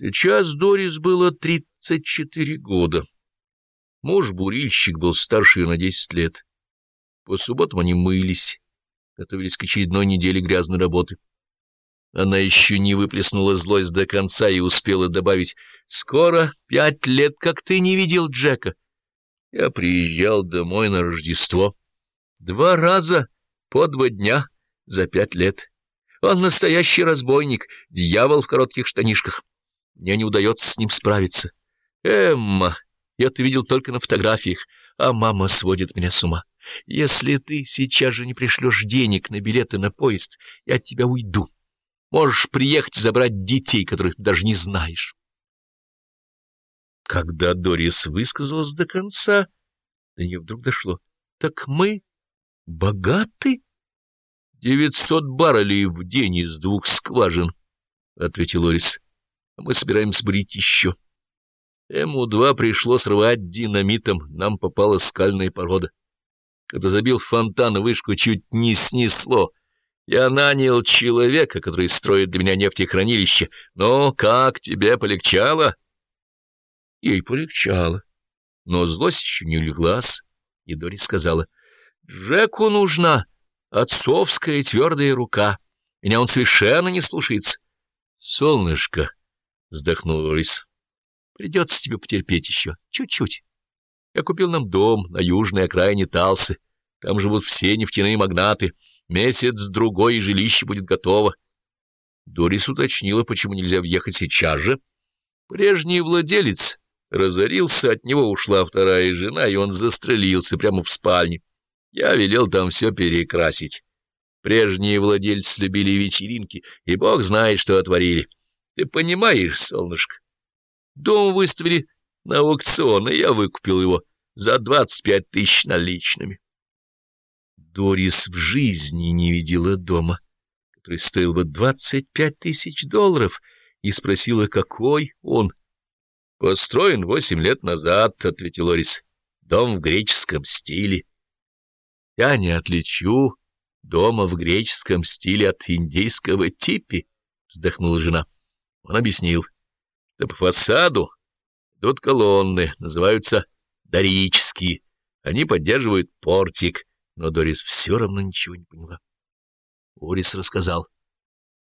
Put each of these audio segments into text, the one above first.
Сейчас Дорис было 34 года. Муж-бурильщик был старше ее на 10 лет. По субботам они мылись, готовились к очередной неделе грязной работы. Она еще не выплеснула злость до конца и успела добавить «Скоро пять лет, как ты не видел Джека». Я приезжал домой на Рождество. Два раза по два дня за пять лет. Он настоящий разбойник, дьявол в коротких штанишках. Мне не удается с ним справиться. Эмма, я-то видел только на фотографиях, а мама сводит меня с ума. Если ты сейчас же не пришлешь денег на билеты на поезд, я от тебя уйду. Можешь приехать забрать детей, которых ты даже не знаешь. Когда Дорис высказалась до конца, до нее вдруг дошло. Так мы богаты? Девятьсот баррелей в день из двух скважин, — ответил Орис а мы собираемся брить еще. М-2 пришлось рвать динамитом, нам попала скальная порода. Когда забил фонтан, вышку чуть не снесло. Я нанял человека, который строит для меня нефтехранилище. Ну, как тебе полегчало? Ей полегчало, но злость еще не улеглась, и Дори сказала, «Джеку нужна отцовская твердая рука. Меня он совершенно не слушается. Солнышко, — вздохнул Рис. — Придется тебе потерпеть еще. Чуть-чуть. Я купил нам дом на южной окраине Талсы. Там живут все нефтяные магнаты. Месяц-другой, и жилище будет готово. Дорис уточнила, почему нельзя въехать сейчас же. Прежний владелец разорился, от него ушла вторая жена, и он застрелился прямо в спальне. Я велел там все перекрасить. Прежние владельцы любили вечеринки, и бог знает, что отворили. Ты понимаешь, солнышко? Дом выставили на аукцион, и я выкупил его за двадцать пять тысяч наличными. Дорис в жизни не видела дома, который стоил бы двадцать пять тысяч долларов, и спросила, какой он. — Построен восемь лет назад, — ответил Орис. — Дом в греческом стиле. — Я не отличу дома в греческом стиле от индейского типи, — вздохнула жена. — он объяснил, что по фасаду идут колонны, называются дорические. Они поддерживают портик, но Дорис все равно ничего не поняла. Орис рассказал.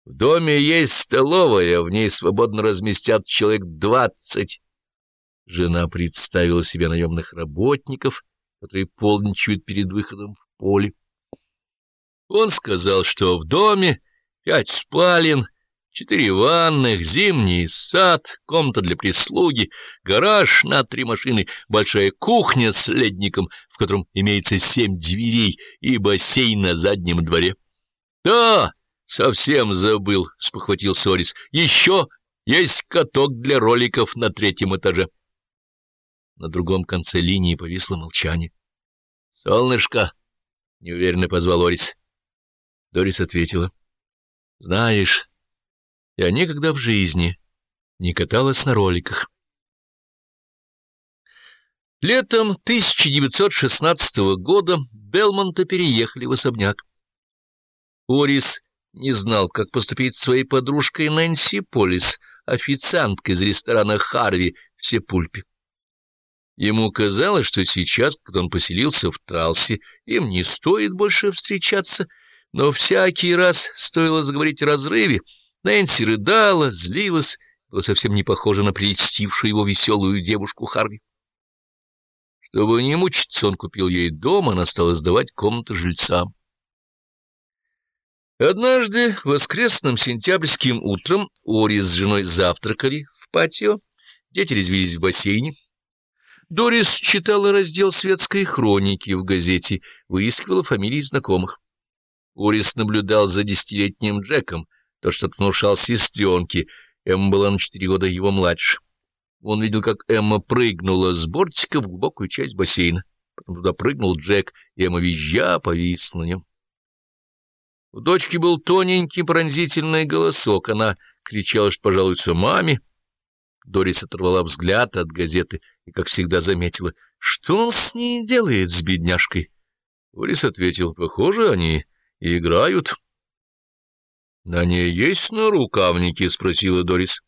В доме есть столовая, в ней свободно разместят человек двадцать. Жена представила себе наемных работников, которые полничают перед выходом в поле. Он сказал, что в доме пять спален, Четыре ванных, зимний сад, комната для прислуги, гараж на три машины, большая кухня с ледником, в котором имеется семь дверей, и бассейн на заднем дворе. — Да, совсем забыл, — спохватил Сорис. — Еще есть каток для роликов на третьем этаже. На другом конце линии повисло молчание. — Солнышко, — неуверенно позвал Орис. Дорис ответила. — Знаешь... Я никогда в жизни не каталась на роликах. Летом 1916 года Белмонта переехали в особняк. Орис не знал, как поступить с своей подружкой Нэнси Полис, официанткой из ресторана «Харви» в Сепульпе. Ему казалось, что сейчас, когда он поселился в Талсе, им не стоит больше встречаться, но всякий раз стоило заговорить о разрыве, Нэнси рыдала, злилась, была совсем не похожа на прельстившую его веселую девушку Харви. Чтобы не мучиться, он купил ей дом, она стала сдавать комнаты жильцам. Однажды, воскресным сентябрьским утром, Ори с женой завтракали в патио, дети резвились в бассейне. Дорис читала раздел светской хроники в газете, выискивала фамилии знакомых. Орис наблюдал за десятилетним Джеком, то, что внушал сестренке. Эмма была на четыре года его младше. Он видел, как Эмма прыгнула с бортика в глубокую часть бассейна. Потом туда прыгнул Джек, и Эмма визжа повисла на нем. У дочки был тоненький пронзительный голосок. Она кричала, что пожалуйся маме. Дорис оторвала взгляд от газеты и, как всегда, заметила, что он с ней делает с бедняжкой. Дорис ответил, похоже, они играют. — На ней есть нарукавники? — спросила Дорис.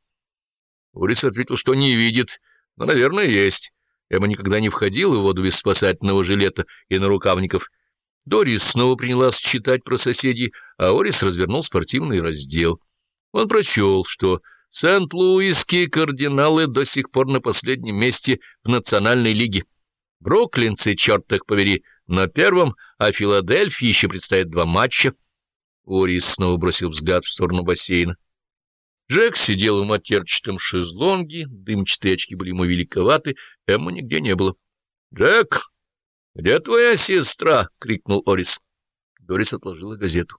Орис ответил, что не видит, но, наверное, есть. Эмма никогда не входила в воду без спасательного жилета и нарукавников. Дорис снова принялась читать про соседей, а Орис развернул спортивный раздел. Он прочел, что Сент-Луисские кардиналы до сих пор на последнем месте в Национальной лиге. Бруклинцы, черт их повери, на первом, а Филадельфии еще предстоят два матча. Орис снова бросил взгляд в сторону бассейна. Джек сидел в матерчатом шезлонге, дымчатые очки были ему великоваты, Эмма нигде не было. — Джек, где твоя сестра? — крикнул Орис. Дорис отложила газету.